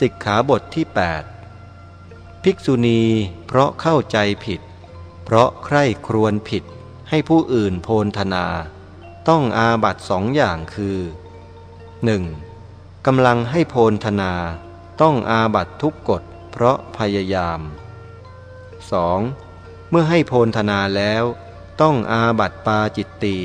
สิกขาบทที่ 8 ภิกษุณีเพราะเข้าใจผิด เพราะใคร่ครวญผิดให้ผู้อื่นโพนธนา ต้องอาบัตสองอย่างคือ 1. กำลังให้โพนธนา ต้องอาบัตทุกกฎเพราะพยายาม 2. เมื่อให้โพนธนาแล้ว ต้องอาบัตปาจิตตี